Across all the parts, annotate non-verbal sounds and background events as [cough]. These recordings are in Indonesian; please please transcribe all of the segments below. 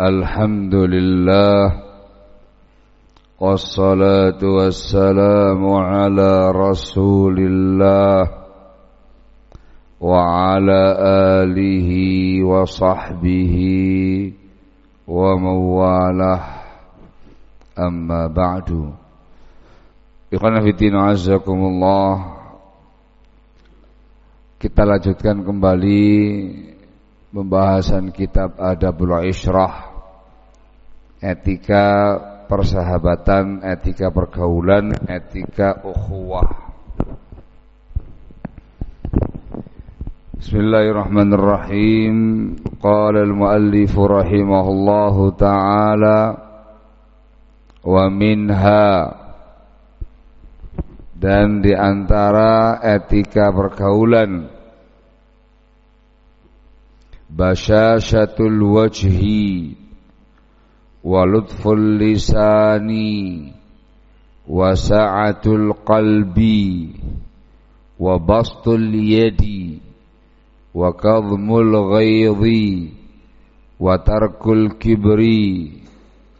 الحمد لله والصلاة والسلام على رسول الله وعلى آله وصحبه ومن والاه أما بعد Ikhwan Fiddin Azakumullah Kita lanjutkan kembali Pembahasan kitab Adabul Ishrah Etika persahabatan, etika pergaulan, etika ukhuwah. Bismillahirrahmanirrahim. Qala al-muallif rahimahullahu ta'ala Wa minha. Dan di antara etika pergaulan basyasyatul wajhi wa lutful lisani wa sa'atul qalbi wa bastul yadi wa kadhmul ghaidhi wa tarkul kibri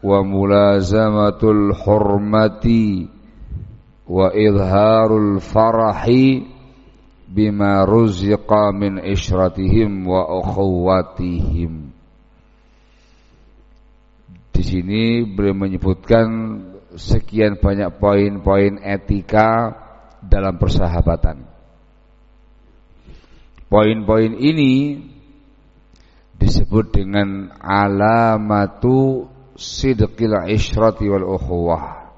wa mulazamatul hurmati wa idharul farahi bima ruziqa min ishratihim wa ukhuwatihim. Di sini beliau menyebutkan sekian banyak poin-poin etika dalam persahabatan. Poin-poin ini disebut dengan alamatu sidqil ishrati wal ukhuwah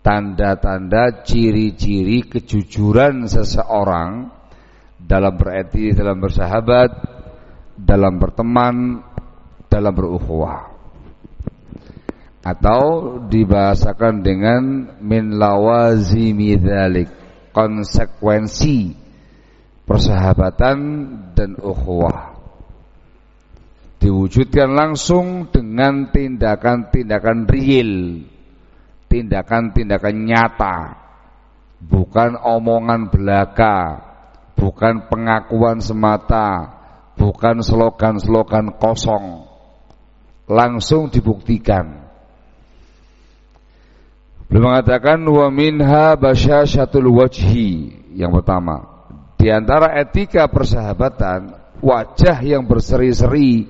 tanda-tanda ciri-ciri kejujuran seseorang dalam bereti, dalam bersahabat, dalam berteman, dalam berukhuwah. Atau dibahasakan dengan min lawazimi dzalik, konsekuensi persahabatan dan ukhuwah. Diwujudkan langsung dengan tindakan-tindakan real tindakan-tindakan nyata, bukan omongan belaka, bukan pengakuan semata, bukan slogan-slogan kosong. Langsung dibuktikan. Beliau mengatakan wa minha basyasyatul wajhi yang pertama. Di antara etika persahabatan, wajah yang berseri-seri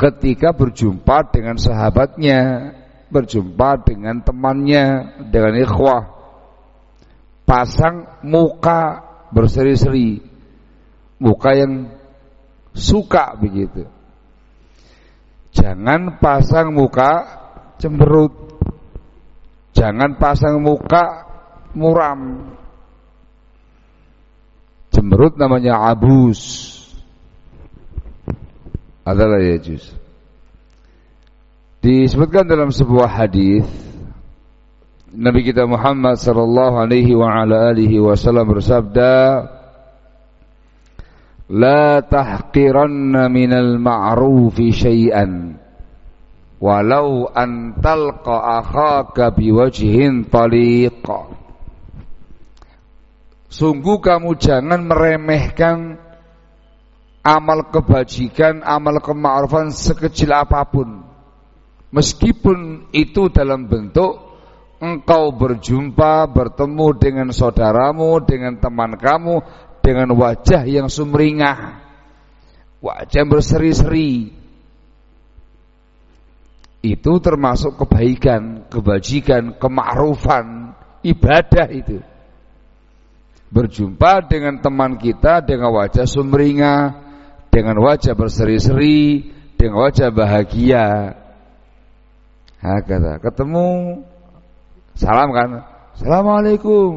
ketika berjumpa dengan sahabatnya berjumpa dengan temannya, dengan ikhwah. Pasang muka berseri-seri. Muka yang suka begitu. Jangan pasang muka cemberut. Jangan pasang muka muram. Cemberut namanya abus. Adalah ya juz. Disebutkan dalam sebuah hadis Nabi kita Muhammad sallallahu alaihi wa ala alihi wasallam bersabda La tahqiranna minal ma'rufi syai'an walau an talqa akhaka biwajhin taliq. Sungguh kamu jangan meremehkan amal kebajikan, amal kema'rufan sekecil apa pun. Meskipun itu dalam bentuk engkau berjumpa, bertemu dengan saudaramu, dengan teman kamu, dengan wajah yang sumringah, wajah berseri-seri. Itu termasuk kebaikan, kebajikan, kemakrufan, ibadah itu. Berjumpa dengan teman kita dengan wajah sumringah, dengan wajah berseri-seri, dengan wajah bahagia, Hakata. Ketemu salam kan? Assalamualaikum.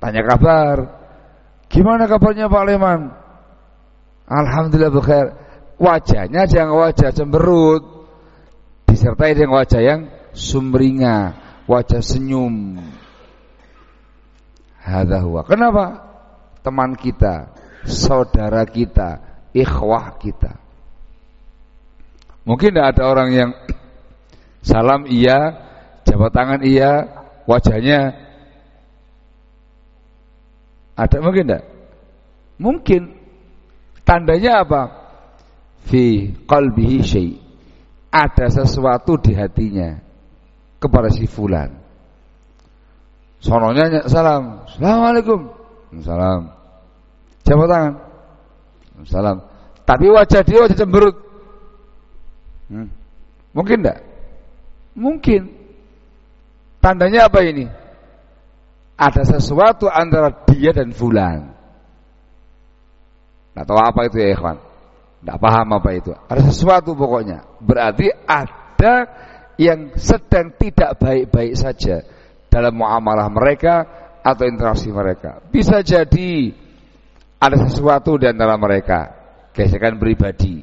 Tanya kabar. Gimana kabarnya Pak Leman? Alhamdulillah bekhair. Wajahnya jangan wajah cemberut. Disertai dengan wajah yang sumringah, wajah senyum. Hadza huwa. Kenapa? Teman kita, saudara kita, ikhwah kita. Mungkin tidak ada orang yang [clears throat] Salam iya, jabat tangan iya, wajahnya ada mungkin enggak? Mungkin. Tandanya apa? fi qalbihi syai. Ada sesuatu di hatinya kepada si fulan. Sononya salam. Assalamualaikum. Salam. Jabat tangan. Salam. Tapi wajah dia wajah cemberut. Hmm. Mungkin enggak? Mungkin. Tandanya apa ini? Ada sesuatu antara dia dan fulan. Tahu apa itu ya ikhwan. Tidak paham apa itu. Ada sesuatu pokoknya. Berarti ada yang sedang tidak baik-baik saja dalam muamalah mereka atau interaksi mereka. Bisa jadi ada sesuatu di antara mereka, gesekan pribadi.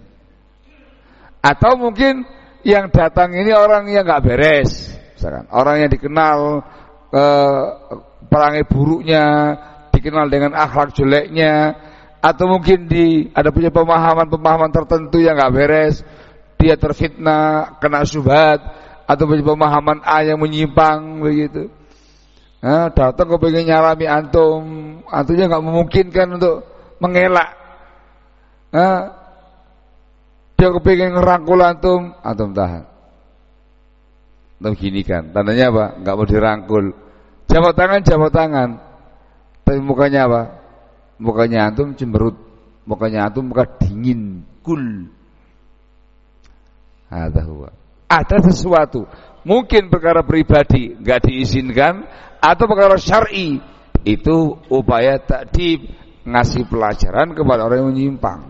Atau mungkin yang datang ini orang yang nggak beres, misalkan orang yang dikenal eh, perangai buruknya, dikenal dengan akhlak jeleknya, atau mungkin di ada punya pemahaman-pemahaman tertentu yang nggak beres, dia terfitnah, kena syubhat, atau punya pemahaman A yang menyimpang begitu. Nah, datang ke pengen nyalami antum, antumnya nggak memungkinkan untuk mengelak. Nah, dia kepingin ngerangkul antum, antum tahan. Antum gini kan, tandanya apa? Nggak mau dirangkul. Jabat tangan, jabat tangan. Tapi mukanya apa? Mukanya antum cemberut, mukanya antum muka dingin, kul. Ada. Ada sesuatu, mungkin perkara pribadi nggak diizinkan atau perkara syar'i itu upaya takdib ngasih pelajaran kepada orang yang menyimpang.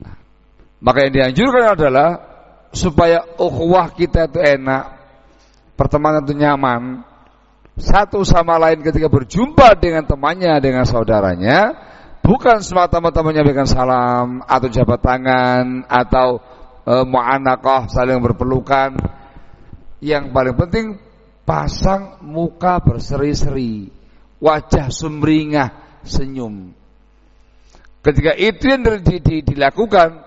Nah, maka yang dianjurkan adalah supaya ukhuwah kita itu enak, pertemanan itu nyaman, satu sama lain ketika berjumpa dengan temannya, dengan saudaranya, bukan semata-mata menyampaikan salam atau jabat tangan atau e, mu'anaqah saling berpelukan. Yang paling penting pasang muka berseri-seri, wajah sumringah, senyum. Ketika itu yang di, dilakukan,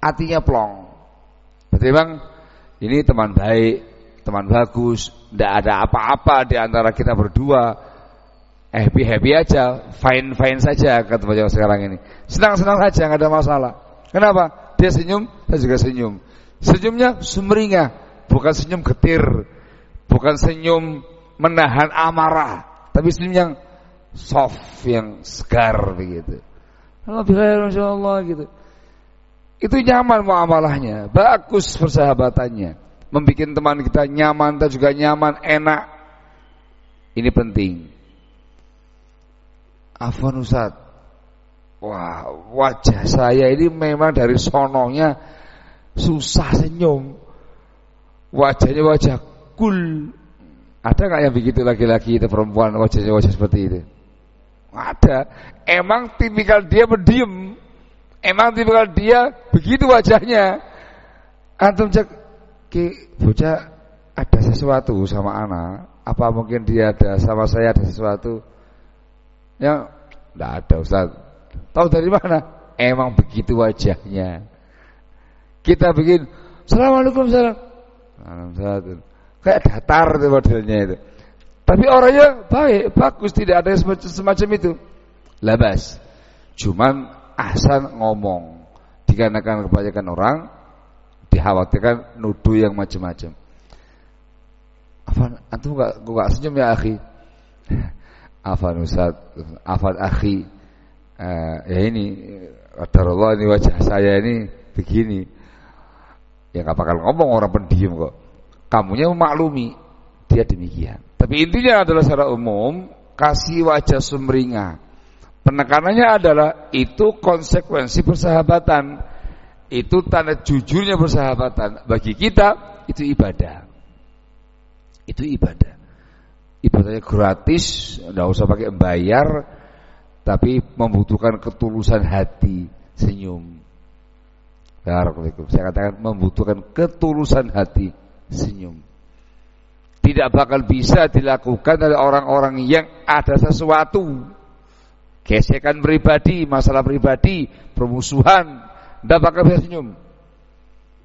hatinya plong. Berarti bang, ini teman baik, teman bagus, tidak ada apa-apa di antara kita berdua, happy-happy aja, fine-fine saja kata Pak sekarang ini. Senang-senang saja, nggak ada masalah. Kenapa? Dia senyum, saya juga senyum. Senyumnya sumringah, bukan senyum getir, bukan senyum menahan amarah, tapi senyum yang soft, yang segar begitu. Alhamdulillah, Allah gitu. Itu nyaman muamalahnya, bagus persahabatannya membuat teman kita nyaman dan juga nyaman, enak. Ini penting. Afwan Ustaz. Wah, wajah saya ini memang dari sononya susah senyum. Wajahnya wajah kul. Ada nggak yang begitu laki-laki itu perempuan wajahnya wajah seperti itu? Ada. Emang tipikal dia berdiam. Emang tipikal dia begitu wajahnya. Antum cek Ki bocah ada sesuatu sama anak Apa mungkin dia ada sama saya ada sesuatu? Ya, tidak ada Ustaz. Tahu dari mana? Emang begitu wajahnya. Kita bikin Assalamualaikum salam. Assalamualaikum. Kayak datar itu modelnya itu. Tapi orangnya baik, bagus, tidak ada semacam itu. Labas. Cuman asan ngomong. Dikarenakan kebanyakan orang dikhawatirkan nuduh yang macam-macam. Afan, antum gak, gak senyum ya akhi? [laughs] Afan Ustaz, Afan akhi. Uh, ya ini, Allah ini wajah saya ini begini. Ya gak bakal ngomong orang pendiam kok. Kamunya memaklumi dia demikian. Tapi intinya adalah secara umum kasih wajah sumringah. Penekanannya adalah itu konsekuensi persahabatan itu tanda jujurnya persahabatan. Bagi kita itu ibadah. Itu ibadah. Ibadahnya gratis tidak usah pakai bayar tapi membutuhkan ketulusan hati senyum. Saya katakan membutuhkan ketulusan hati senyum. Tidak bakal bisa dilakukan oleh orang-orang yang ada sesuatu. Gesekan pribadi masalah pribadi permusuhan tidak bakal bisa senyum.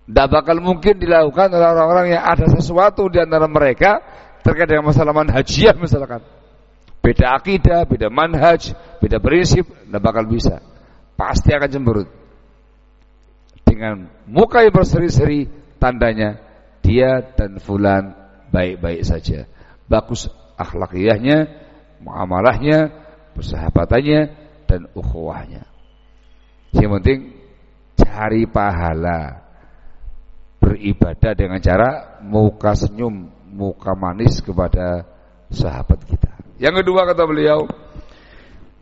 Tidak bakal mungkin dilakukan oleh orang-orang yang ada sesuatu di antara mereka terkait dengan masalah manhajiyah misalkan. Beda akidah, beda manhaj, beda prinsip, tidak bakal bisa. Pasti akan cemberut. dengan muka yang berseri-seri tandanya dia dan fulan baik-baik saja. Bagus akhlakiyahnya, muamalahnya, persahabatannya dan ukhuwahnya. Yang penting cari pahala. Beribadah dengan cara muka senyum, muka manis kepada sahabat kita. Yang kedua kata beliau,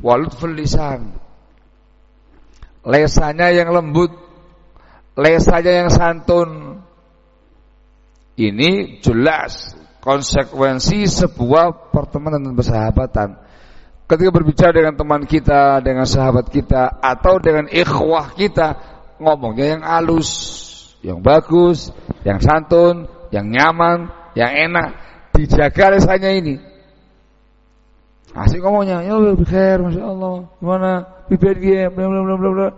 walutful lisan. Lesanya yang lembut, lesanya yang santun. Ini jelas konsekuensi sebuah pertemanan dan persahabatan. Ketika berbicara dengan teman kita, dengan sahabat kita, atau dengan ikhwah kita, ngomongnya yang halus, yang bagus, yang santun, yang nyaman, yang enak. Dijaga lesanya ini. Asik ngomongnya, ya bikhair, masya Allah, gimana, bibir dia, bla bla bla bla bla.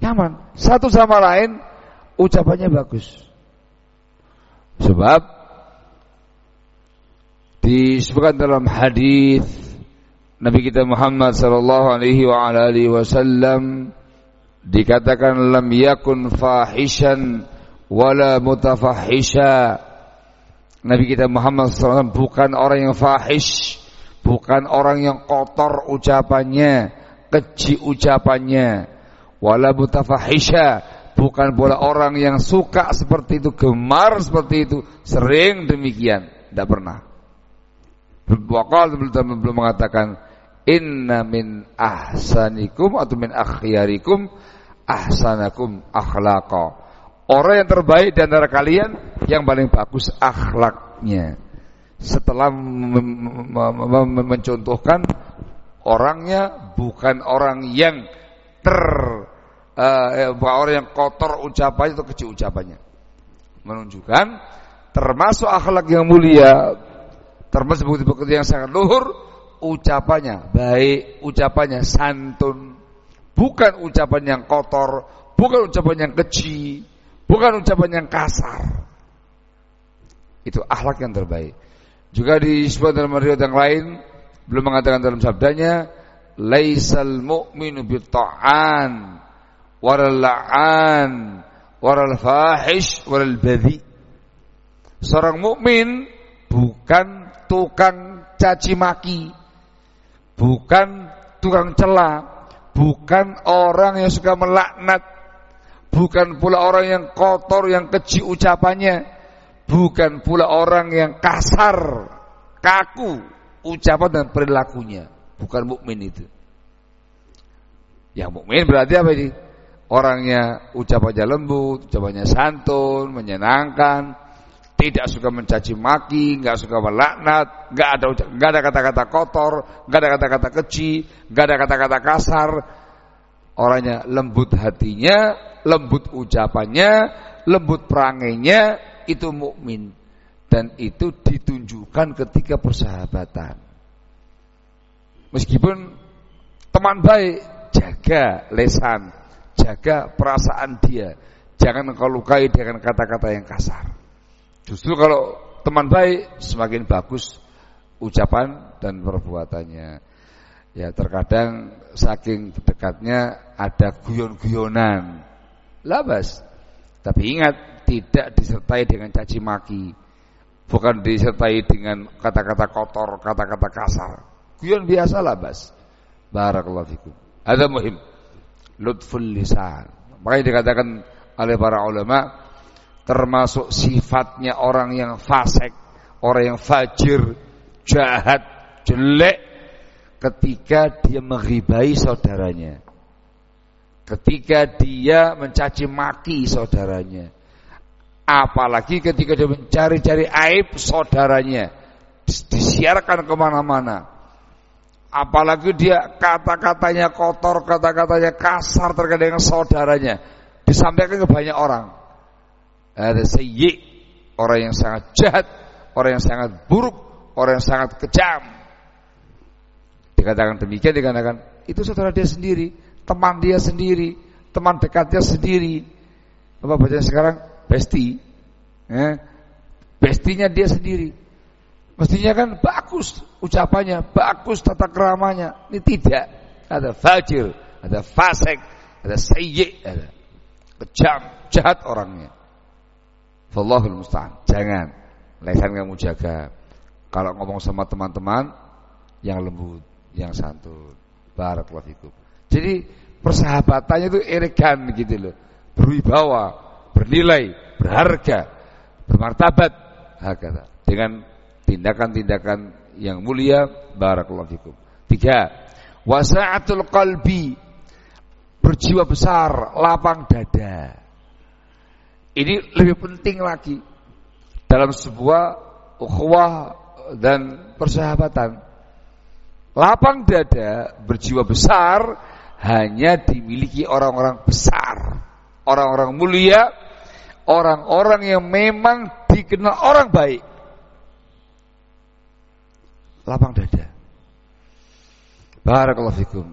Nyaman. Satu sama lain ucapannya bagus. Sebab disebutkan dalam hadis Nabi kita Muhammad sallallahu alaihi wa alihi wasallam dikatakan lam yakun fahishan wala mutafahisha. Nabi kita Muhammad SAW bukan orang yang fahish bukan orang yang kotor ucapannya keji ucapannya. Wala mutafahisha bukan pula orang yang suka seperti itu gemar seperti itu sering demikian. Tidak pernah. Wakal belum mengatakan Inna min ahsanikum atau min akhyarikum ahsanakum akhlaqa. Orang yang terbaik di antara kalian yang paling bagus akhlaknya. Setelah mencontohkan orangnya bukan orang yang ter uh, orang yang kotor ucapannya atau kecil ucapannya. Menunjukkan termasuk akhlak yang mulia, termasuk bukti-bukti yang sangat luhur ucapannya baik, ucapannya santun, bukan ucapan yang kotor, bukan ucapan yang keji, bukan ucapan yang kasar. Itu akhlak yang terbaik. Juga disebut dalam riwayat yang lain belum mengatakan dalam sabdanya laisal mu'minu bitta'an waral la'an waral fahish waral badhi. Seorang mukmin bukan tukang caci maki, bukan tukang cela, bukan orang yang suka melaknat, bukan pula orang yang kotor, yang keji ucapannya, bukan pula orang yang kasar, kaku ucapan dan perilakunya, bukan mukmin itu. Yang mukmin berarti apa ini? Orangnya ucapannya lembut, ucapannya santun, menyenangkan, tidak suka mencaci maki, nggak suka melaknat, nggak ada nggak ada kata-kata kotor, nggak ada kata-kata keji, nggak ada kata-kata kasar. Orangnya lembut hatinya, lembut ucapannya, lembut perangainya, itu mukmin dan itu ditunjukkan ketika persahabatan. Meskipun teman baik, jaga lesan, jaga perasaan dia, jangan kau lukai dengan kata-kata yang kasar. Justru kalau teman baik semakin bagus ucapan dan perbuatannya. Ya terkadang saking dekatnya ada guyon-guyonan. Labas. Tapi ingat tidak disertai dengan caci maki. Bukan disertai dengan kata-kata kotor, kata-kata kasar. Guyon biasa labas. Barakallahu fikum. Ada muhim. Lutful lisan. Makanya dikatakan oleh para ulama termasuk sifatnya orang yang fasik, orang yang fajir, jahat, jelek ketika dia menghibai saudaranya. Ketika dia mencaci maki saudaranya. Apalagi ketika dia mencari-cari aib saudaranya. Disiarkan ke mana-mana. Apalagi dia kata-katanya kotor, kata-katanya kasar terkait dengan saudaranya. Disampaikan ke banyak orang ada sayyi, orang yang sangat jahat, orang yang sangat buruk, orang yang sangat kejam. Dikatakan demikian dikatakan itu saudara dia sendiri, teman dia sendiri, teman dekatnya sendiri. Apa bacanya sekarang? Besti. Eh? Bestinya dia sendiri. Mestinya kan bagus ucapannya, bagus tata keramanya. Ini tidak. Ada fajir, ada fasik, ada sayyi, ada. kejam, jahat orangnya. Wallahul musta'an. Jangan lesan kamu jaga. Kalau ngomong sama teman-teman yang lembut, yang santun. Barakallahu fikum. Jadi persahabatannya itu elegan gitu loh. Berwibawa, bernilai, berharga, bermartabat. Hakata. Dengan tindakan-tindakan yang mulia. Barakallahu fikum. Tiga. Wasa'atul qalbi. Berjiwa besar, lapang dada. Ini lebih penting lagi dalam sebuah ukhuwah dan persahabatan. Lapang dada berjiwa besar hanya dimiliki orang-orang besar, orang-orang mulia, orang-orang yang memang dikenal orang baik. Lapang dada. Barakallahu fikum.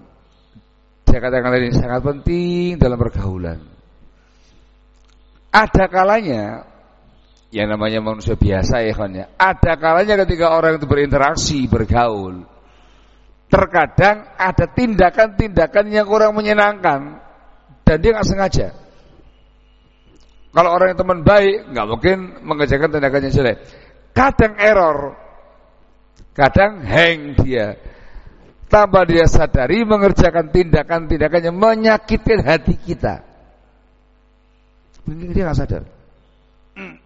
Saya katakan ini sangat penting dalam pergaulan. Ada kalanya yang namanya manusia biasa ya kan ya. Ada kalanya ketika orang itu berinteraksi, bergaul, terkadang ada tindakan-tindakan yang kurang menyenangkan dan dia nggak sengaja. Kalau orang yang teman baik nggak mungkin mengerjakan tindakan yang jelek. Kadang error, kadang hang dia. Tanpa dia sadari mengerjakan tindakan-tindakan yang menyakitkan hati kita. Dia nggak sadar. Hmm.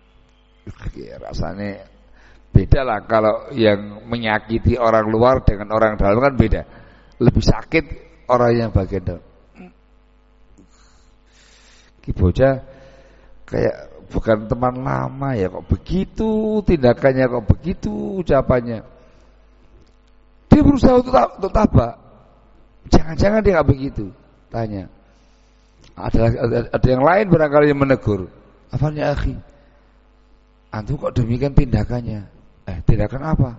Rasanya beda lah kalau yang menyakiti orang luar dengan orang dalam kan beda. Lebih sakit orang yang bagian dalam. Ki bocah kayak bukan teman lama ya kok begitu tindakannya kok begitu ucapannya. Dia berusaha untuk, untuk tabak. Jangan-jangan dia nggak begitu. Tanya. Ada, ada, ada yang lain barangkali yang menegur. Apa ya akhi? Antum kok demikian tindakannya? Eh, tindakan apa?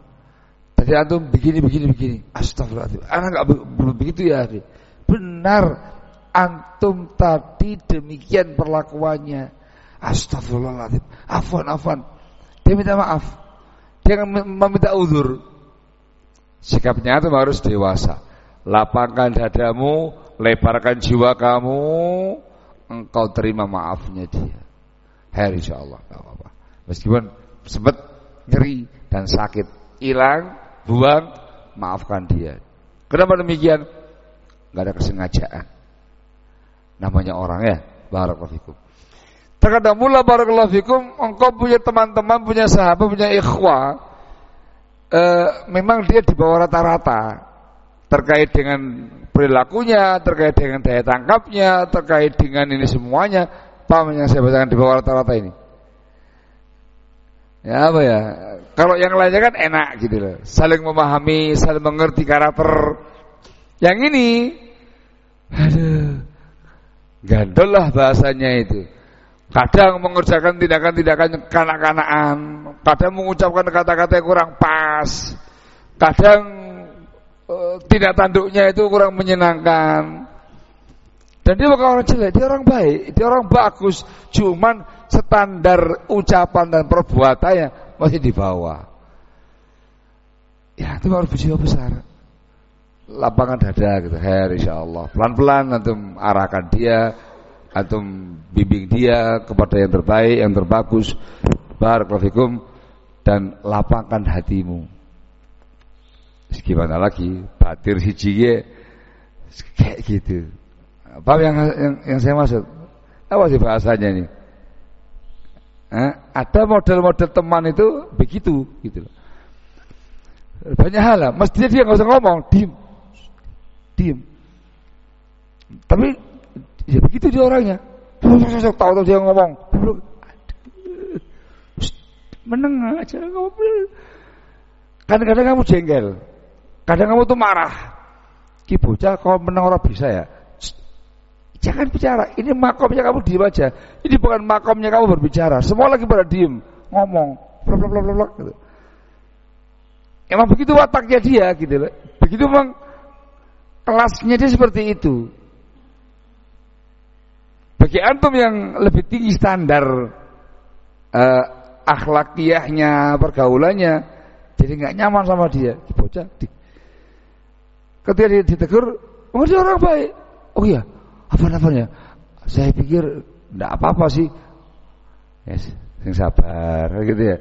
Tadi antum begini begini begini. Astagfirullahaladzim. Anak nggak begitu ya akhi. Benar. Antum tadi demikian perlakuannya. Astagfirullahaladzim. Afwan, afwan. Dia minta maaf. Dia meminta uzur. Sikapnya itu harus dewasa. Lapangkan dadamu, lebarkan jiwa kamu, engkau terima maafnya dia. Her Allah, apa-apa. Meskipun sempat nyeri dan sakit, hilang, buang, maafkan dia. Kenapa demikian? Gak ada kesengajaan. Namanya orang ya, barakallahu fikum. Terkadang mula barakallahu fikum, engkau punya teman-teman, punya sahabat, punya ikhwah, e, memang dia di bawah rata-rata terkait dengan perilakunya, terkait dengan daya tangkapnya, terkait dengan ini semuanya. Paham yang saya bacakan di bawah rata-rata ini? Ya apa ya? Kalau yang lainnya kan enak gitu loh. Saling memahami, saling mengerti karakter. Yang ini aduh. Gandol lah bahasanya itu. Kadang mengerjakan tindakan-tindakan kanak-kanakan, kadang mengucapkan kata-kata yang kurang pas, kadang tidak tanduknya itu kurang menyenangkan. Dan dia bukan orang jelek, dia orang baik, dia orang bagus, cuman standar ucapan dan perbuatannya masih di bawah. Ya itu harus berjiwa besar. Lapangan dada gitu, her Allah. Pelan-pelan nanti arahkan dia antum bimbing dia kepada yang terbaik, yang terbagus. Barakallahu dan lapangkan hatimu. Gimana lagi? Batir hiji kayak gitu. Apa yang, yang yang saya maksud? Apa sih bahasanya ini? Eh, ada model-model teman itu begitu gitu Banyak hal lah, mestinya dia nggak usah ngomong, diem. Diem. Tapi Ya begitu dia orangnya. Tahu-tahu dia ngomong. Meneng aja ngobrol. Kadang-kadang kamu jengkel. Kadang kamu tuh marah. Ki bocah kau menang orang bisa ya. Jangan bicara. Ini makomnya kamu diem aja. Ini bukan makomnya kamu berbicara. Semua lagi pada diem, ngomong, blok blok blok blok gitu. Emang begitu wataknya dia gitu loh. Begitu memang kelasnya dia seperti itu. Bagi antum yang lebih tinggi standar uh, akhlakiyahnya, pergaulannya, jadi nggak nyaman sama dia. Bocah. Ketika dia ditegur, oh dia orang baik. Oh iya, apa namanya? Saya pikir Ndak apa-apa sih. Yes, sing sabar gitu ya.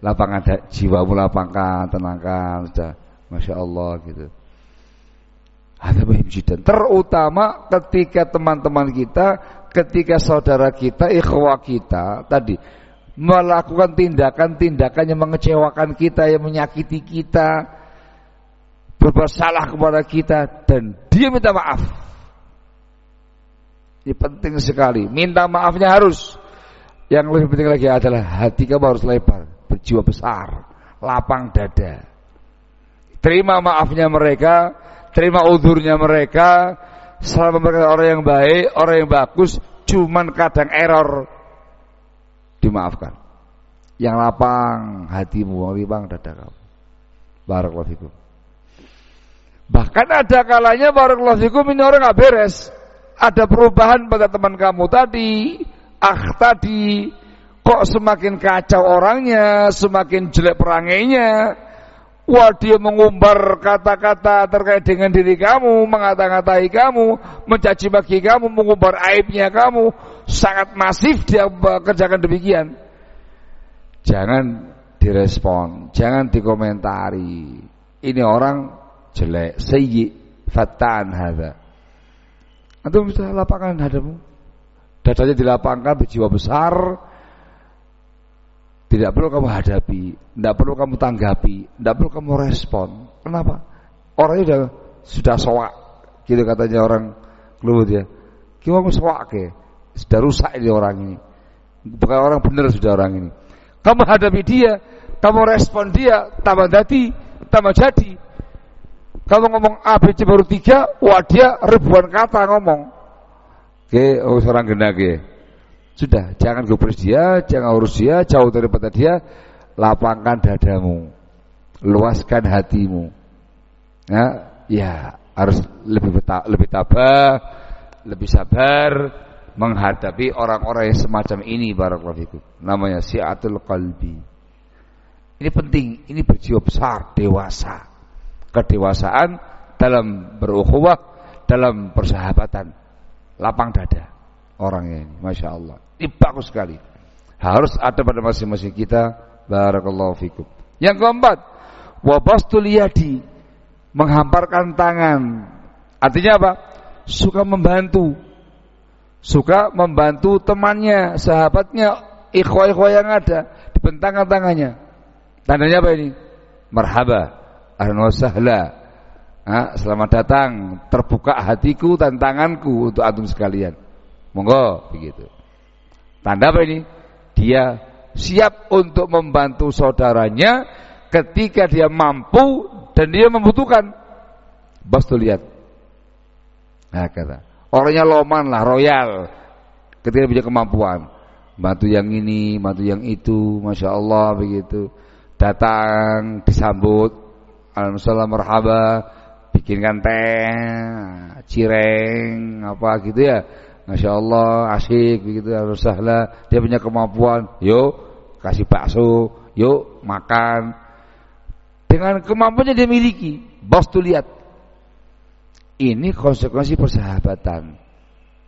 Lapangan jiwamu lapangkan, tenangkan, sudah Masya Allah gitu. Ada dan terutama ketika teman-teman kita, ketika saudara kita, ikhwah kita tadi melakukan tindakan-tindakan yang mengecewakan kita, yang menyakiti kita, berbuat salah kepada kita dan dia minta maaf. Ini penting sekali. Minta maafnya harus. Yang lebih penting lagi adalah hati kamu harus lebar, berjiwa besar, lapang dada. Terima maafnya mereka, terima udurnya mereka, selama mereka orang yang baik, orang yang bagus, cuman kadang error dimaafkan. Yang lapang hatimu, lapang dada kamu. Barakallahu fikum. Bahkan ada kalanya barakallahu fikum ini orang nggak beres. Ada perubahan pada teman kamu tadi, ah tadi kok semakin kacau orangnya, semakin jelek perangainya. Wah dia mengumbar kata-kata terkait dengan diri kamu, mengata-ngatai kamu, mencaci maki kamu, mengumbar aibnya kamu, sangat masif dia kerjakan demikian. Jangan direspon, jangan dikomentari. Ini orang jelek, sayyi, fatan hadza. Antum bisa lapangkan hadamu. Dadanya dilapangkan berjiwa besar, tidak perlu kamu hadapi, tidak perlu kamu tanggapi, tidak perlu kamu respon. Kenapa? Orangnya sudah sudah soak, gitu katanya orang keluar dia. Kamu soak ke, sudah rusak ini orang ini. Bukan orang benar sudah orang ini. Kamu hadapi dia, kamu respon dia, tambah jadi, tambah jadi. Kamu ngomong A, B, C baru tiga, wah dia ribuan kata ngomong. Oke, oh seorang genage. Sudah, jangan gubris dia, jangan urus dia, jauh daripada dia, lapangkan dadamu, luaskan hatimu. Ya, ya harus lebih beta, lebih tabah, lebih sabar menghadapi orang-orang yang semacam ini barakallahu fikum. Namanya si'atul qalbi. Ini penting, ini berjiwa besar, dewasa. Kedewasaan dalam berukhuwah, dalam persahabatan. Lapang dada orangnya ini, Masya Allah. Ini bagus sekali. Harus ada pada masing-masing kita. Barakallahu fikum. Yang keempat, wabastul yadi. Menghamparkan tangan. Artinya apa? Suka membantu. Suka membantu temannya, sahabatnya, ikhwah-ikhwah yang ada. Dibentangkan tangannya. Tandanya apa ini? Marhaba. Ahlan wa sahla. selamat datang. Terbuka hatiku dan tanganku untuk antum sekalian. Monggo begitu. Tanda apa ini? Dia siap untuk membantu saudaranya ketika dia mampu dan dia membutuhkan. Bos tuh lihat. Nah, kata. Orangnya loman lah, royal. Ketika punya kemampuan. Bantu yang ini, bantu yang itu, Masya Allah begitu. Datang, disambut. Alhamdulillah merhaba. Bikinkan teh, cireng, apa gitu ya. Masya Allah asik begitu. Sahla dia punya kemampuan. Yuk kasih bakso. Yuk makan. Dengan kemampuannya dia miliki. Bos tuh lihat. Ini konsekuensi persahabatan.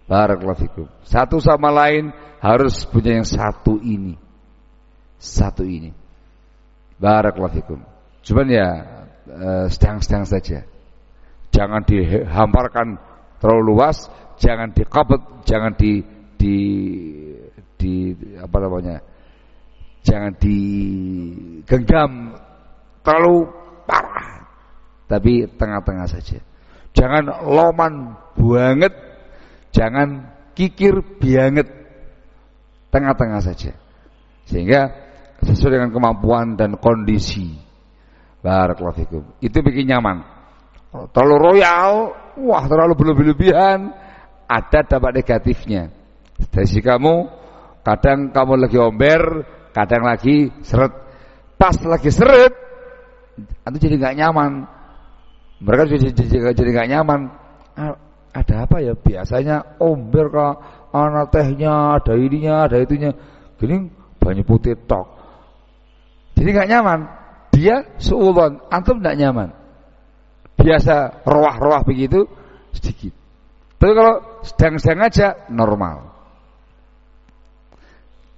Barakallahu satu sama lain harus punya yang satu ini. Satu ini. Barakallahu cuman ya sedang-sedang saja jangan dihamparkan terlalu luas jangan dikabut, jangan di di di apa namanya? Jangan digenggam terlalu parah. Tapi tengah-tengah saja. Jangan loman banget, jangan kikir banget. Tengah-tengah saja. Sehingga sesuai dengan kemampuan dan kondisi. Barakallahu Itu bikin nyaman. Terlalu royal, wah terlalu berlebihan, ada dampak negatifnya. Sisi kamu, kadang kamu lagi omber, kadang lagi seret. Pas lagi seret, itu jadi nggak nyaman. Mereka jadi jadi, jadi nggak nyaman. Ah, ada apa ya? Biasanya omber kok, anak tehnya, ada ininya, ada itunya. Gini banyak putih tok. Jadi nggak nyaman. Dia seulon, antum nggak nyaman. Biasa roah-roah begitu sedikit. Tapi kalau sedang-sedang aja normal.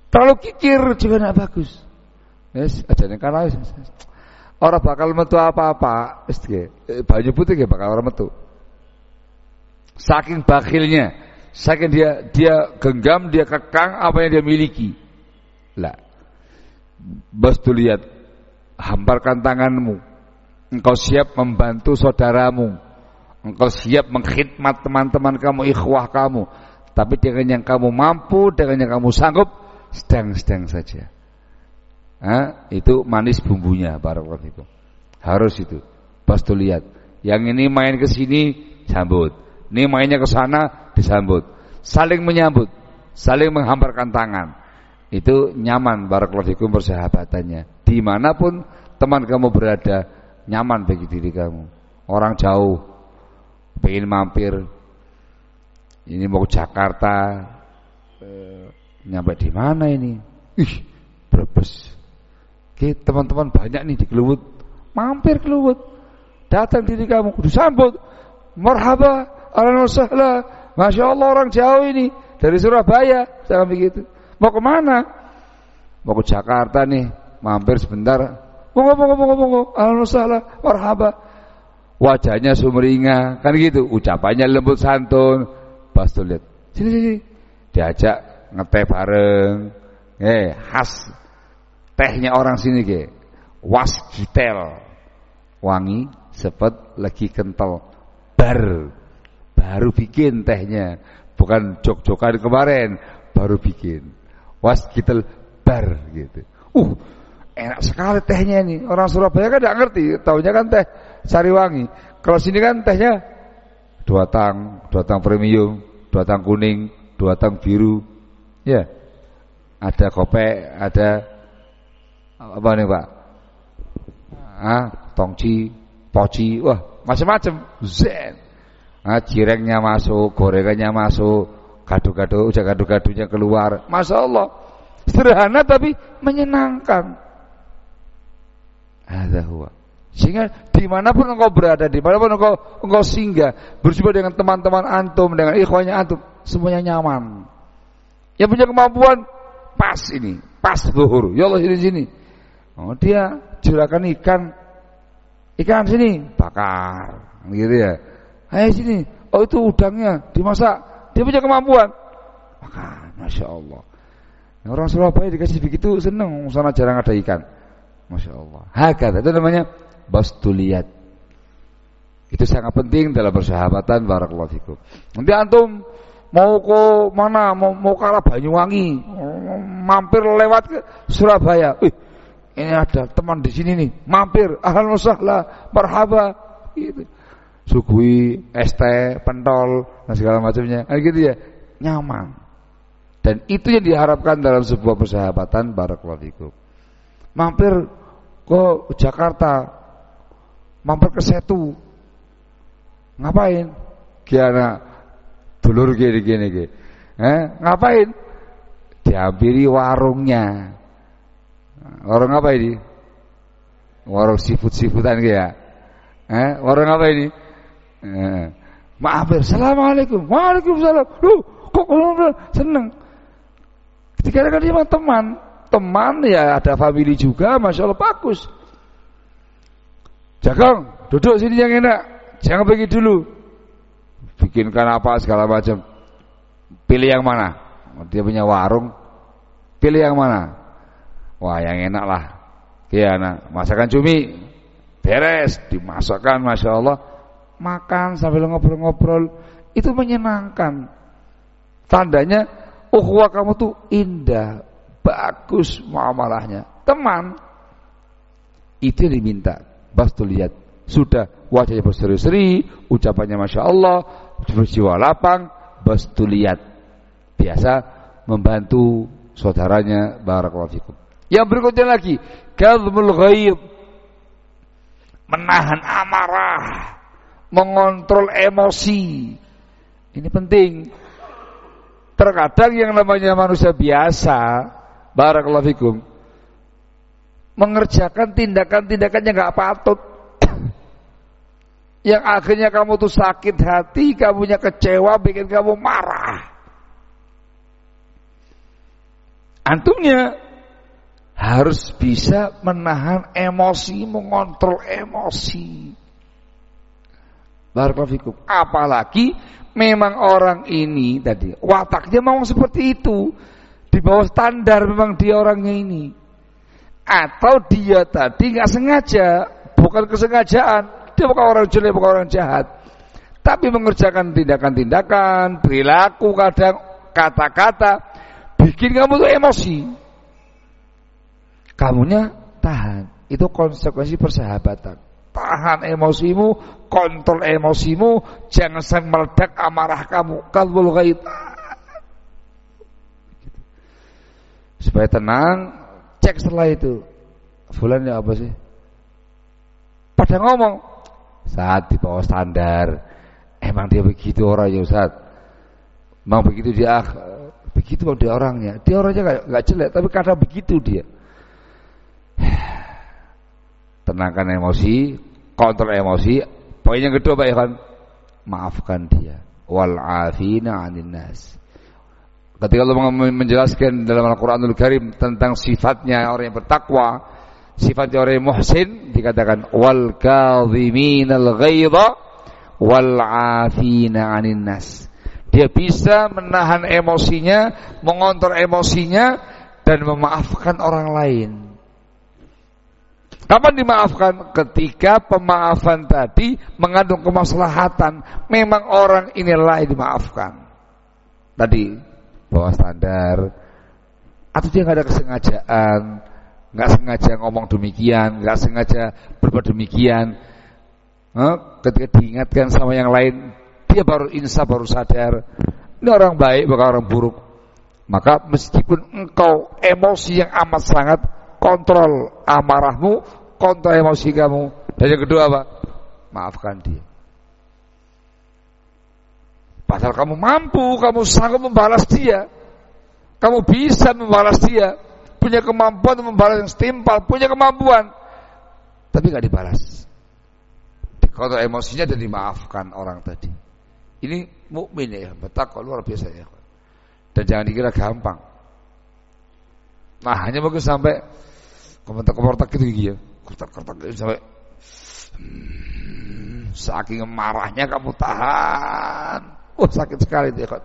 Terlalu kikir juga tidak bagus. Yes, aja nih kalah. Orang bakal metu apa-apa, eh, Banyu putih gak bakal orang metu. Saking bakhilnya, saking dia dia genggam, dia kekang apa yang dia miliki. Lah. Bos tuh lihat, hamparkan tanganmu. Engkau siap membantu saudaramu. Engkau siap mengkhidmat teman-teman kamu, ikhwah kamu. Tapi dengan yang kamu mampu, dengan yang kamu sanggup, sedang-sedang saja. Itu manis bumbunya barakallahu itu. Harus itu. Pas tuh lihat. Yang ini main ke sini sambut. Ini mainnya ke sana disambut. Saling menyambut, saling menghamparkan tangan. Itu nyaman barakallahu fikum persahabatannya. Di mana pun teman kamu berada, nyaman bagi diri kamu. Orang jauh, pengen mampir, ini mau ke Jakarta, eh, nyampe di mana ini? Ih, Brebes. Oke, teman-teman banyak nih di Keluwut. Mampir Keluwut. Datang diri kamu, disambut. Marhaba, alhamdulillah. Masya Allah orang jauh ini dari Surabaya, jangan begitu. Mau ke mana? Mau ke Jakarta nih, mampir sebentar. Monggo, monggo, monggo, monggo. Alhamdulillah marhaba. Wajahnya sumringah, kan gitu. Ucapannya lembut santun. Pas tuh lihat, sini sini. Diajak ngeteh bareng. Eh, khas tehnya orang sini ke was gitel wangi sepet lagi kental bar baru bikin tehnya bukan jok-jokan kemarin baru bikin was gitel bar gitu uh enak sekali tehnya ini orang Surabaya kan tidak ngerti tahunya kan teh sari wangi kalau sini kan tehnya dua tang dua tang premium dua tang kuning dua tang biru ya ada kopi ada apa nih Pak? Ah, tongci, poci, wah macam-macam. Zen. Ah, cirengnya masuk, gorengannya masuk, gado-gado, udah gado-gadonya keluar. Masya Allah. Sederhana tapi menyenangkan. Ada huwa. Sehingga di mana pun engkau berada, di mana pun engkau engkau singgah, berjumpa dengan teman-teman antum, dengan ikhwannya antum, semuanya nyaman. Yang punya kemampuan pas ini, pas zuhur. Ya Allah sini sini. Oh, dia juragan ikan. Ikan sini bakar, gitu ya. Ayo sini. Oh itu udangnya dimasak. Dia punya kemampuan. Makan, masya Allah. Orang Surabaya dikasih begitu seneng. Sana jarang ada ikan. Masya Allah. Hakata itu namanya bastuliat. Itu sangat penting dalam persahabatan barakallahu fikum. Nanti antum mau ke mana? Mau mau ke arah Banyuwangi, mampir lewat ke Surabaya. Wih, ini ada teman di sini nih, mampir, ahlan marhaba, gitu. Sugui, teh, pentol, dan segala macamnya. Nah, gitu ya, nyaman. Dan itu yang diharapkan dalam sebuah persahabatan barakallahu. Mampir ke Jakarta, mampir ke Setu. Ngapain? Kiana dulur gini gini gini. Eh, ngapain? Dihampiri warungnya. Warung apa ini? Warung sifut-sifutan ya. Eh, warung apa ini? Eh, maaf, Assalamualaikum. Waalaikumsalam. Lu kok seneng? Ketika dia teman, teman ya ada family juga, masya Allah bagus. Jagang, duduk sini yang enak. Jangan pergi dulu. Bikinkan apa segala macam. Pilih yang mana? Dia punya warung. Pilih yang mana? Wah yang enak lah Ya anak Masakan cumi Beres Dimasakkan Masya Allah Makan sambil ngobrol-ngobrol. Itu menyenangkan. Tandanya Ukhuwah kamu tuh indah Bagus muamalahnya. Teman. Itu yang diminta. Bas tuh lihat. Sudah wajahnya berseri-seri Ucapannya Masya Allah Berjiwa lapang. Bas tuh lihat. Biasa membantu saudaranya Barakallahu fikum. Yang berikutnya lagi, kadhmul ghaib. Menahan amarah, mengontrol emosi. Ini penting. Terkadang yang namanya manusia biasa, barakallahu fikum, mengerjakan tindakan-tindakan yang enggak patut. [coughs] yang akhirnya kamu tuh sakit hati, kamunya kecewa, bikin kamu marah. Antumnya harus bisa menahan emosi, mengontrol emosi. Barakallahu Apalagi memang orang ini tadi wataknya memang seperti itu. Di bawah standar memang dia orangnya ini. Atau dia tadi nggak sengaja, bukan kesengajaan. Dia bukan orang jelek, bukan orang jahat. Tapi mengerjakan tindakan-tindakan, perilaku kadang kata-kata bikin kamu tuh emosi. Kamunya tahan. Itu konsekuensi persahabatan. Tahan emosimu, kontrol emosimu, jangan sampai meledak amarah kamu. Kalbul ghaid. Supaya tenang, cek setelah itu. Fulan ya apa sih? Pada ngomong saat di bawah standar. Emang dia begitu orang ya Ustaz. Emang begitu dia begitu dia orangnya. Dia orangnya nggak jelek, tapi kadang begitu dia. [sighs] Tenangkan emosi, kontrol emosi. Poin yang kedua Pak Ikhwan, maafkan dia. Wal afina 'anil nas. Ketika Allah menjelaskan dalam Al-Qur'anul Karim tentang sifatnya orang yang bertakwa, sifatnya orang yang muhsin dikatakan wal kadhiminal ghaidha wal afina 'anil nas. Dia bisa menahan emosinya, mengontrol emosinya dan memaafkan orang lain. Kapan dimaafkan? Ketika pemaafan tadi mengandung kemaslahatan. Memang orang inilah yang dimaafkan. Tadi bawah standar atau dia nggak ada kesengajaan, nggak sengaja ngomong demikian, nggak sengaja berbuat demikian. Ketika diingatkan sama yang lain, dia baru insaf, baru sadar. Ini orang baik, bukan orang buruk. Maka meskipun engkau emosi yang amat sangat kontrol amarahmu, kontrol emosi kamu. Dan yang kedua apa? Maafkan dia. Padahal kamu mampu, kamu sanggup membalas dia. Kamu bisa membalas dia. Punya kemampuan membalas yang setimpal, punya kemampuan. Tapi gak dibalas. Kalau emosinya dan dimaafkan orang tadi. Ini mukmin ya, betakwa luar biasa ya. Dan jangan dikira gampang. Nah, hanya mungkin sampai komentar-komentar gitu ya kertak-kertak gitu sampai hmm, saking marahnya kamu tahan. Wah sakit sekali dia kok.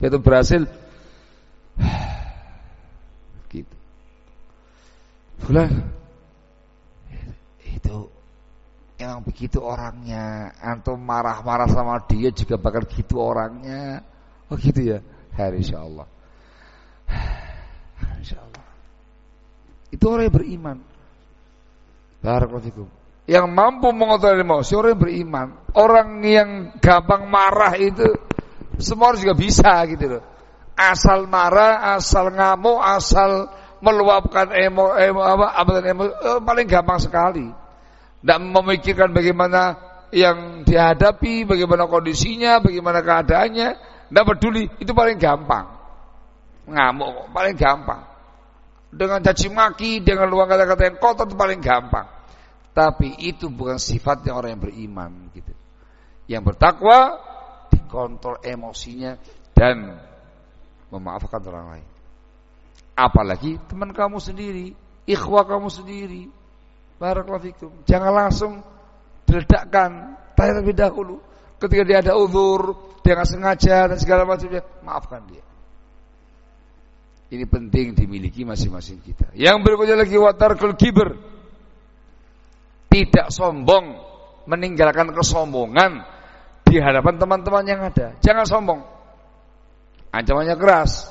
Itu berhasil. [sighs] Gitu. Bulan itu yang begitu orangnya. Antum marah-marah sama dia juga bakal gitu orangnya. Oh gitu ya. Hari insyaallah insyaallah [sighs] itu orang yang beriman. Barakallahu Yang mampu mengontrol emosi orang yang beriman. Orang yang gampang marah itu semua orang juga bisa gitu loh. Asal marah, asal ngamuk, asal meluapkan emo, emo apa, apa emo, eh, paling gampang sekali. Tidak memikirkan bagaimana yang dihadapi, bagaimana kondisinya, bagaimana keadaannya, tidak peduli, itu paling gampang. Ngamuk paling gampang dengan caci maki, dengan luang kata-kata yang kotor itu paling gampang. Tapi itu bukan sifatnya orang yang beriman gitu. Yang bertakwa dikontrol emosinya dan memaafkan orang lain. Apalagi teman kamu sendiri, ikhwah kamu sendiri. Barakallahu fikum. Jangan langsung diledakkan, tanya terlebih dahulu. Ketika dia ada uzur, dia nggak sengaja dan segala macamnya, maafkan dia. Ini penting dimiliki masing-masing kita. Yang berikutnya lagi watarkul kibir. Tidak sombong, meninggalkan kesombongan di hadapan teman-teman yang ada. Jangan sombong. Ancamannya keras.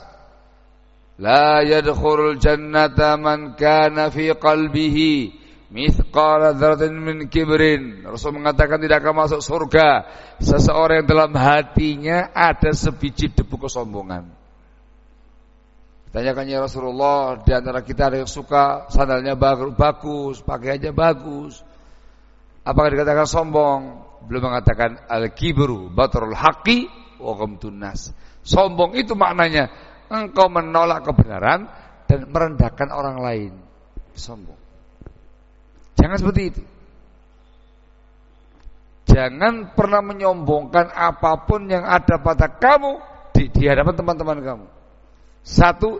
La yadkhulul jannata man kana fi qalbihi mithqala dzarratin min kibrin. Rasul mengatakan tidak akan masuk surga seseorang yang dalam hatinya ada sebiji debu kesombongan. Tanyakan ya Rasulullah di antara kita ada yang suka sandalnya bagus, pakaiannya bagus. Apakah dikatakan sombong? Belum mengatakan al-kibru batrul haqqi wa nas. Sombong itu maknanya engkau menolak kebenaran dan merendahkan orang lain. Sombong. Jangan seperti itu. Jangan pernah menyombongkan apa pun yang ada pada kamu di, di hadapan teman-teman kamu. Satu,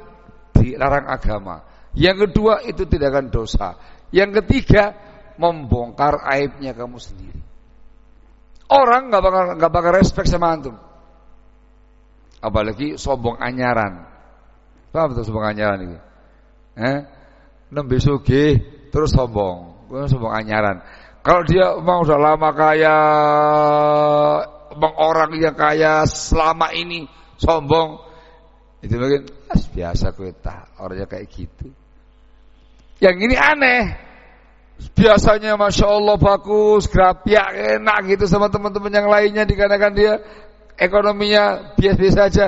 dilarang agama. Yang kedua itu tidak akan dosa. Yang ketiga membongkar aibnya kamu sendiri. Orang nggak bakal nggak bakal respect sama antum. Apalagi sombong anyaran. Paham betul sombong anyaran itu? Eh? Nembe terus sombong. Sombong anyaran. Kalau dia mau udah lama kaya, orang yang kaya selama ini sombong, itu mungkin biasa kita orangnya kayak gitu. Yang ini aneh. Biasanya masya Allah bagus, grapiak enak gitu sama teman-teman yang lainnya dikarenakan dia ekonominya biasa-biasa saja.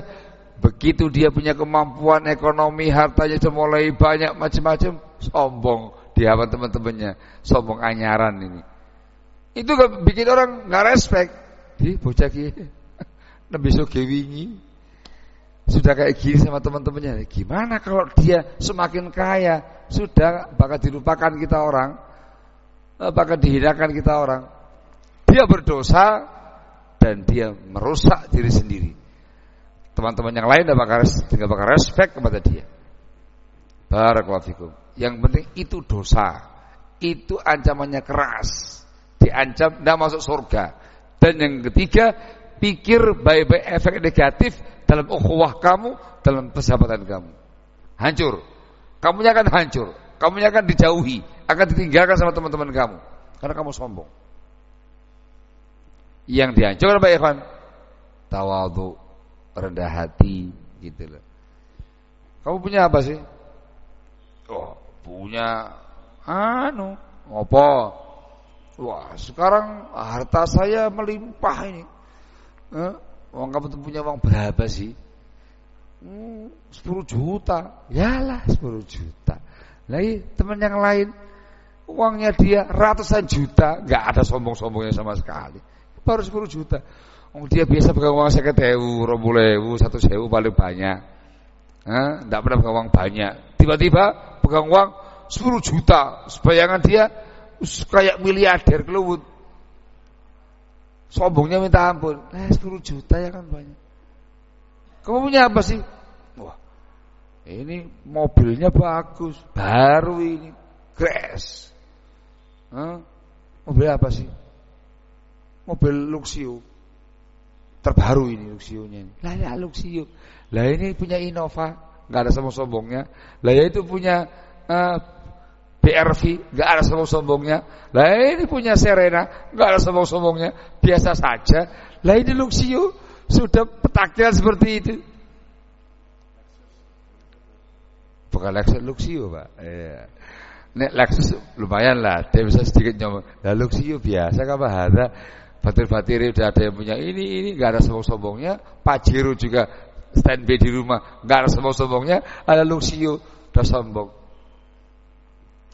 Begitu dia punya kemampuan ekonomi, hartanya mulai banyak macam-macam, sombong di hadapan teman-temannya, sombong anyaran ini. Itu bikin orang nggak respect. Di bocah gini, [laughs] lebih suka wingi sudah kayak gini sama teman-temannya. Gimana kalau dia semakin kaya, sudah bakal dilupakan kita orang, bakal dihinakan kita orang. Dia berdosa dan dia merusak diri sendiri. Teman-teman yang lain tidak bakal, bakal respect kepada dia. Barakallahu fikum. Yang penting itu dosa. Itu ancamannya keras. Diancam tidak masuk surga. Dan yang ketiga, pikir baik-baik efek negatif dalam ukhuwah kamu, dalam persahabatan kamu. Hancur. Kamunya akan hancur. Kamunya akan dijauhi, akan ditinggalkan sama teman-teman kamu karena kamu sombong. Yang dihancurkan Pak Ikhwan tawadhu, rendah hati gitu loh. Kamu punya apa sih? Oh, punya anu, apa? Wah, sekarang harta saya melimpah ini. Eh? Uang kamu tuh punya uang berapa sih? Hmm, 10 juta. Yalah 10 juta. Lagi teman yang lain uangnya dia ratusan juta, nggak ada sombong-sombongnya sama sekali. Baru 10 juta. Oh, dia biasa pegang uang saya ketewu, rombulewu, satu sewu paling banyak. Tidak pernah pegang uang banyak. Tiba-tiba pegang uang 10 juta. Bayangan dia kayak miliarder keluar. Sombongnya minta ampun. Eh 10 juta ya kan banyak. Kamu punya apa sih? Wah. Ini mobilnya bagus, baru ini. Crash. Hah? Mobil apa sih? Mobil Luxio. Terbaru ini Luxio-nya. Lah ya Luxio. Lah ini punya Innova, enggak ada sombong-sombongnya. Lah ya itu punya uh, BRV nggak ada sombong-sombongnya. Lah ini punya Serena nggak ada sombong-sombongnya, biasa saja. Lah ini Luxio sudah petakilan seperti itu. Bukan Lexus Luxio pak. Iya. Nek Lexus lumayan lah, dia bisa sedikit nyomong. Lah Luxio biasa apa ada batir-batir udah ada yang punya ini ini nggak ada sombong-sombongnya. Pajero juga standby di rumah nggak ada sombong-sombongnya. Ada Luxio udah sombong.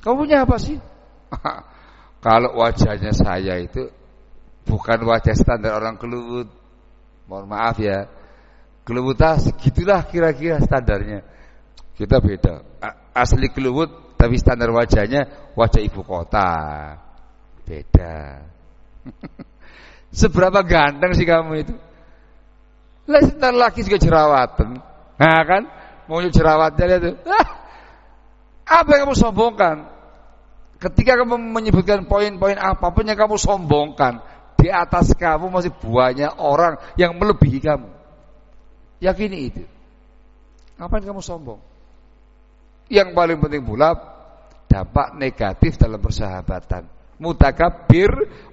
Kamu punya apa sih? [laughs] Kalau wajahnya saya itu bukan wajah standar orang keluut. Mohon maaf ya. Keluwutan segitulah kira-kira standarnya. Kita beda. Asli keluut tapi standar wajahnya wajah ibu kota. Beda. [laughs] Seberapa ganteng sih kamu itu? Lah sebentar lagi juga jerawatan. Nah kan? Mau jerawatnya lihat tuh. [laughs] Apa yang kamu sombongkan? Ketika kamu menyebutkan poin-poin apa pun yang kamu sombongkan, di atas kamu masih banyak orang yang melebihi kamu. Yakini itu. Ngapain kamu sombong? Yang paling penting pula dampak negatif dalam persahabatan. Mutakabir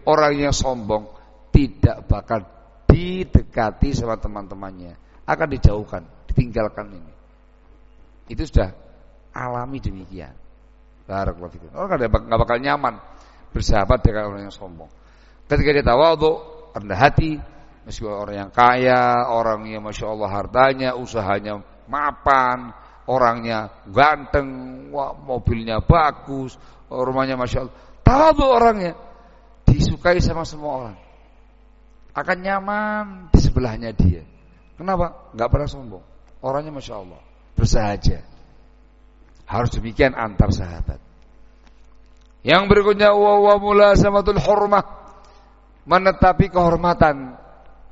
orang yang sombong tidak bakal didekati sama teman-temannya, akan dijauhkan, ditinggalkan ini. Itu sudah alami demikian. Barakallahu fikum. Orang enggak bakal nyaman bersahabat dengan orang yang sombong. Ketika dia tawadhu, rendah hati, meskipun orang yang kaya, orang yang masya Allah hartanya, usahanya mapan, orangnya ganteng, wah, mobilnya bagus, rumahnya masya Allah, tawadhu orangnya, disukai sama semua orang, akan nyaman di sebelahnya dia. Kenapa? Enggak pernah sombong. Orangnya masya Allah, bersahaja. Harus demikian antar sahabat. Yang berikutnya wa wa mulazamatul hurmah. Menetapi kehormatan.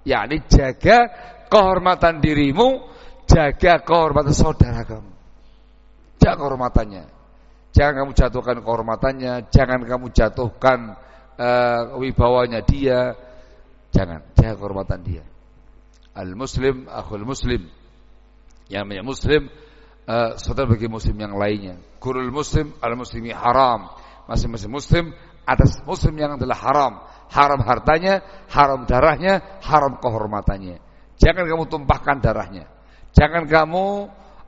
yakni jaga kehormatan dirimu, jaga kehormatan saudara kamu. jaga kehormatannya. Jangan kamu jatuhkan kehormatannya, jangan kamu jatuhkan uh, wibawanya dia. Jangan, jaga kehormatan dia. Al-muslim akhul muslim. Yang namanya muslim uh, saudara bagi muslim yang lainnya. Kurul muslim al-muslimi haram. Masing-masing muslim atas muslim yang adalah haram. Haram hartanya, haram darahnya, haram kehormatannya. Jangan kamu tumpahkan darahnya. Jangan kamu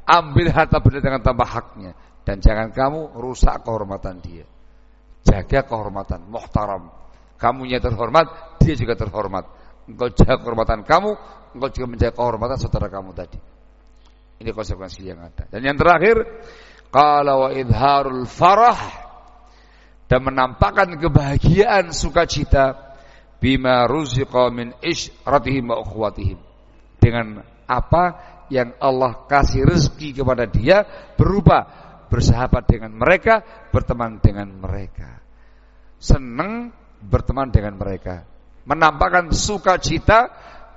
ambil harta benda dengan tanpa haknya dan jangan kamu rusak kehormatan dia. Jaga kehormatan, muhtaram. Kamunya terhormat, dia juga terhormat. Engkau jaga kehormatan kamu, engkau juga menjaga kehormatan saudara kamu tadi. Ini konsekuensi yang ada. Dan yang terakhir, kalau idharul farah dan menampakkan kebahagiaan sukacita bima ruziqa min ishratihim wa ukhwatihim. Dengan apa yang Allah kasih rezeki kepada dia berupa bersahabat dengan mereka, berteman dengan mereka. Senang berteman dengan mereka. Menampakkan sukacita,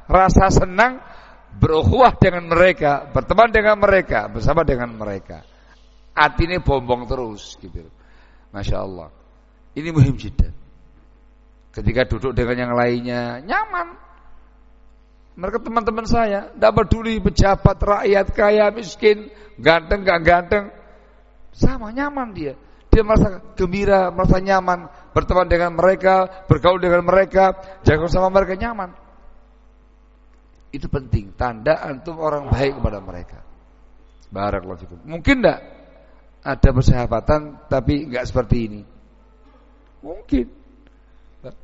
rasa senang, berukhuwah dengan mereka, berteman dengan mereka, bersama dengan mereka. Hati ini bombong terus gitu. Masya Allah. Ini muhim jidat. Ketika duduk dengan yang lainnya nyaman. Mereka teman-teman saya, tidak peduli pejabat, rakyat, kaya, miskin, ganteng, gak ganteng, sama nyaman dia. Dia merasa gembira, merasa nyaman berteman dengan mereka, bergaul dengan mereka, jaga sama mereka nyaman. Itu penting, tanda antum orang baik kepada mereka. Barakallahu fikum. Mungkin enggak ada persahabatan tapi enggak seperti ini. Mungkin.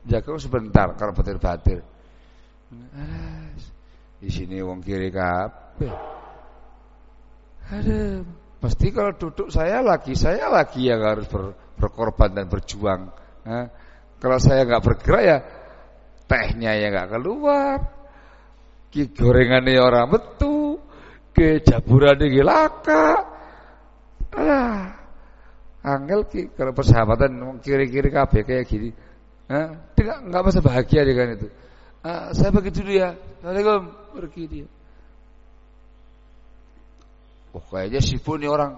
Jaga sebentar kalau batir-batir. Di sini wong kiri kabeh. Ada Mesti kalau duduk saya lagi, saya lagi yang harus ber, berkorban dan berjuang. Nah, kalau saya nggak bergerak ya tehnya ya nggak keluar. Ki gorengannya orang metu, ke jaburan ki laka. Ah, angel ki kalau persahabatan kiri-kiri kabeh kayak gini. Nah, dia nggak masa bahagia dengan itu. Ah, saya begitu dulu ya. Assalamualaikum, pergi dia. Oh kayaknya sibuk nih orang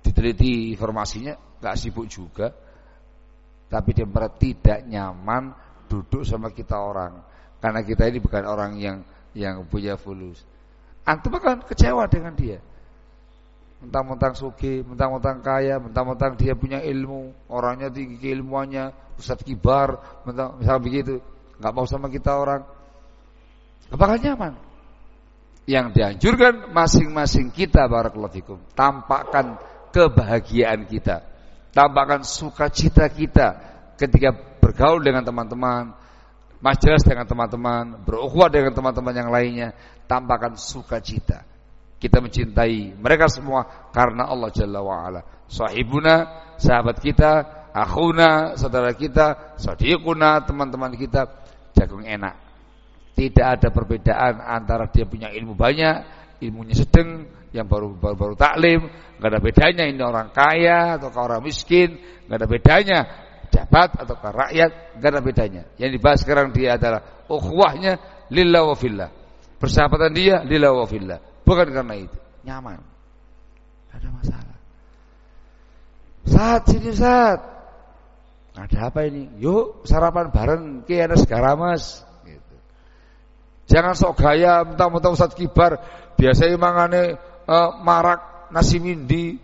Diteliti informasinya Gak sibuk juga Tapi dia merasa tidak nyaman Duduk sama kita orang Karena kita ini bukan orang yang Yang punya fulus. Antum akan kecewa dengan dia. Mentang-mentang suki, mentang-mentang kaya, mentang-mentang dia punya ilmu, orangnya tinggi keilmuannya, Ustaz kibar, mentang, misalnya begitu, nggak mau sama kita orang, bakal nyaman. Yang dianjurkan masing-masing kita barakallahu fikum, tampakkan kebahagiaan kita, tampakkan sukacita kita ketika bergaul dengan teman-teman, majelis dengan teman-teman, berukhuwah dengan teman-teman yang lainnya, tampakkan sukacita. Kita mencintai mereka semua karena Allah Jalla wa. Sahibuna, sahabat kita, akhuna, saudara kita, sadiquna, teman-teman kita, jagung enak. Tidak ada perbedaan antara dia punya ilmu banyak, ilmunya sedang, yang baru baru, baru taklim, nggak ada bedanya ini orang kaya atau orang miskin, nggak ada bedanya jabat atau rakyat, nggak ada bedanya. Yang dibahas sekarang dia adalah ukhuwahnya lillah wa fillah. Persahabatan dia lillah wa fillah. Bukan karena itu. Nyaman. Tidak ada masalah. Saat sini saat. Ada apa ini? Yuk sarapan bareng ke ada segara mas. Jangan sok gaya mentang-mentang Ustaz Kibar biasanya mangane uh, marak nasi mindi,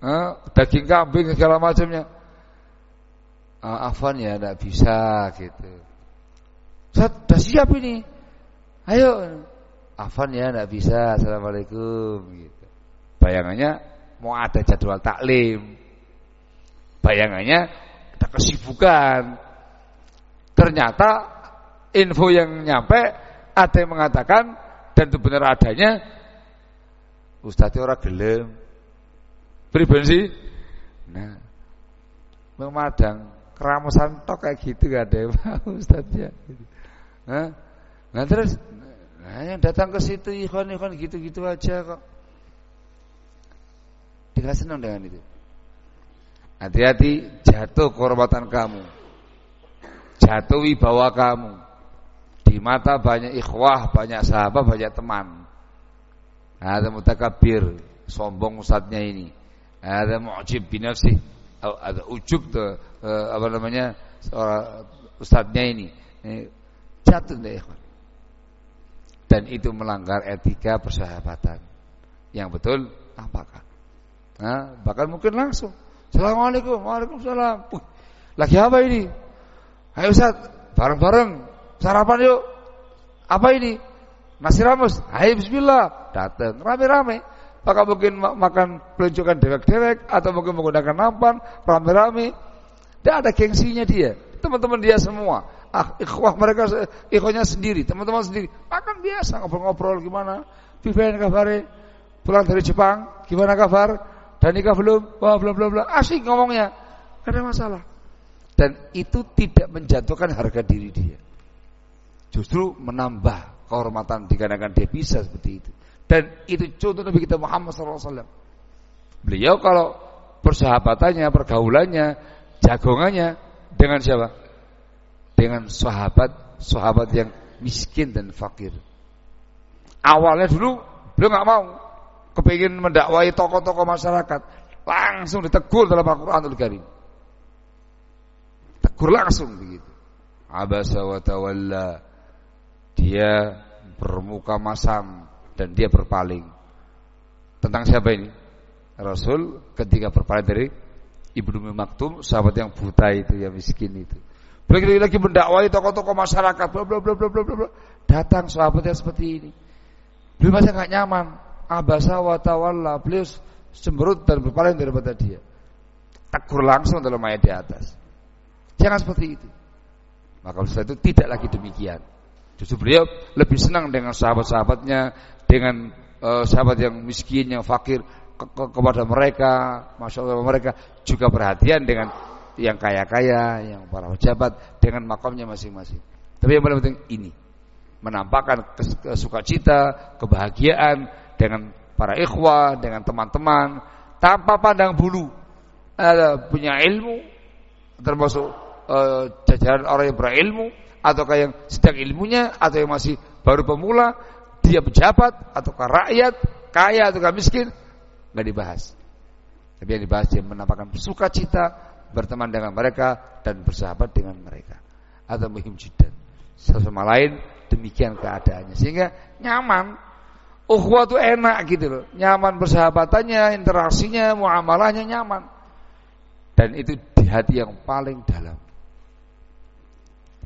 uh, daging kambing segala macamnya. Uh, Afan ya tidak bisa gitu. Sudah siap ini. Ayo. Afan ya tidak bisa. Assalamualaikum gitu. Bayangannya mau ada jadwal taklim. Bayangannya ada kesibukan. Ternyata info yang nyampe ada yang mengatakan dan itu benar adanya Ustadznya orang gelem Pribadi Nah Memadang Keramusan tok kayak gitu gak ada yang [laughs] mau Ustadznya Nah, nah terus Nah yang datang ke situ ikhwan-ikhwan gitu-gitu aja kok. Tidak senang dengan itu. Hati-hati jatuh kehormatan kamu. Jatuh wibawa kamu. Di mata banyak ikhwah, banyak sahabat, banyak teman. Ada mutakabir, sombong ustadznya ini. ada mu'jib bi nafsi ada ujub tuh eh, apa namanya seorang ustadznya ini. ini jatuh deh ikhwan. Dan itu melanggar etika persahabatan. Yang betul apakah? Nah, bahkan mungkin langsung. Assalamualaikum, waalaikumsalam. Uh, lagi apa ini? Ayo Ustaz, bareng-bareng sarapan yuk. Apa ini? Nasi rames. Ayo bismillah. Datang rame-rame. Maka mungkin makan peluncukan dewek-dewek atau mungkin menggunakan nampan rame-rame. Tidak ada gengsinya dia. Teman-teman dia semua. Ah, ikhwah mereka ikhwahnya sendiri, teman-teman sendiri. Makan biasa ngobrol-ngobrol gimana? Vivian kabar pulang dari Jepang, gimana kabar? Dan nikah belum? Wah, belum belum belum. Asik ngomongnya. Tidak ada masalah. Dan itu tidak menjatuhkan harga diri dia. Justru menambah kehormatan dikarenakan dia bisa seperti itu. Dan itu contoh Nabi kita Muhammad SAW. Beliau kalau persahabatannya, pergaulannya, jagongannya dengan siapa? Dengan sahabat, sahabat yang miskin dan fakir. Awalnya dulu beliau nggak mau, kepingin mendakwai tokoh-tokoh masyarakat, langsung ditegur dalam Al-Quranul Karim. Tegur langsung begitu. Abasa wa tawalla. Dia bermuka masam dan dia berpaling. Tentang siapa ini? Rasul ketika berpaling dari Ibnu Maktum, sahabat yang buta itu, yang miskin itu. Beliau lagi mendakwai tokoh-tokoh masyarakat, bla bla bla bla bla bla. Datang sahabat yang seperti ini. Beliau masih nggak nyaman. Abasa wa tawalla. Beliau cemberut dan berpaling daripada dia. Tegur langsung dalam ayat di atas. Jangan seperti itu. Maka setelah itu tidak lagi demikian. Justru beliau lebih senang dengan sahabat-sahabatnya, dengan uh, sahabat yang miskin, yang fakir ke ke kepada mereka, masya Allah mereka juga perhatian dengan yang kaya-kaya, yang para pejabat dengan makamnya masing-masing. Tapi yang paling penting ini menampakkan sukacita, kebahagiaan dengan para ikhwah, dengan teman-teman tanpa pandang bulu. Ada punya ilmu termasuk uh, jajaran orang yang berilmu ataukah yang sedang ilmunya atau yang masih baru pemula, dia pejabat ataukah rakyat, kaya ataukah miskin, nggak dibahas. Tapi yang dibahas dia menampakkan sukacita berteman dengan mereka dan bersahabat dengan mereka. Atau muhim jidan. Satu sama lain demikian keadaannya sehingga nyaman. Ukhuwah itu enak gitu loh. Nyaman bersahabatannya, interaksinya, muamalahnya nyaman. Dan itu di hati yang paling dalam.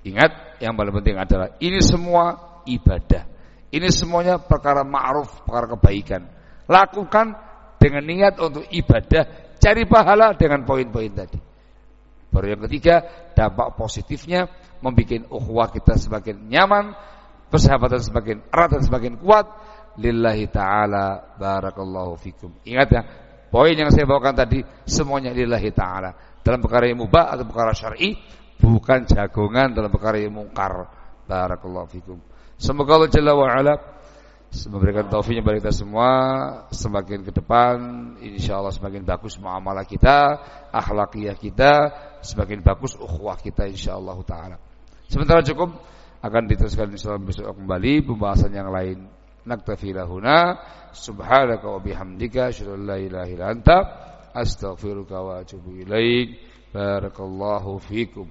Ingat yang paling penting adalah ini semua ibadah. Ini semuanya perkara ma'ruf, perkara kebaikan. Lakukan dengan niat untuk ibadah, cari pahala dengan poin-poin tadi. Baru yang ketiga, dampak positifnya membuat ukhuwah kita semakin nyaman, persahabatan semakin erat dan semakin kuat. Lillahi ta'ala barakallahu fikum. Ingat ya, poin yang saya bawakan tadi semuanya lillahi ta'ala. Dalam perkara yang mubah atau perkara syar'i, bukan jagongan dalam perkara yang mungkar. Barakallahu fikum. Semoga Allah Jalla wa ala memberikan taufiknya bagi kita semua semakin ke depan insyaallah semakin bagus muamalah kita, akhlakiyah kita, semakin bagus ukhuwah kita insyaallah taala. Sementara cukup akan diteruskan insyaallah besok kembali pembahasan yang lain. Naktafi lahuna subhanaka wa bihamdika asyhadu an la ilaha illa astaghfiruka wa atubu ilaik. Barakallahu fikum.